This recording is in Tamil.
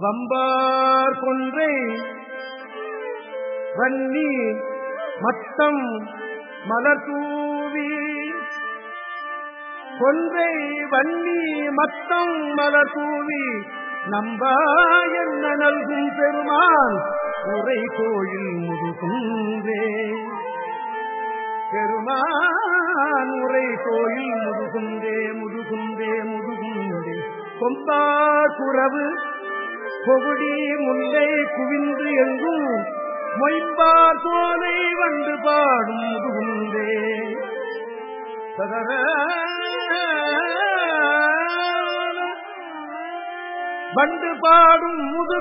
வம்பார் கொன்றை வன்னி மத்தம் மலர் தூவி. கொன்றை வன்னி மத்தம் மலர் தூவி. நம்பா என்ன நல்கும் பெருமான் உரை கோயில் முதுகுன்றே. பெருமான் உரை கோயில் முதுகுந்தே முதுகுந்தே முதுகுந்தே கொம்பா குறவு பொகுடி முல்லை குவிந்து எங்கும் மொய்பார் சோலை வந்து பாடும் முதுகுந்தே. சதர வந்து பாடும் முது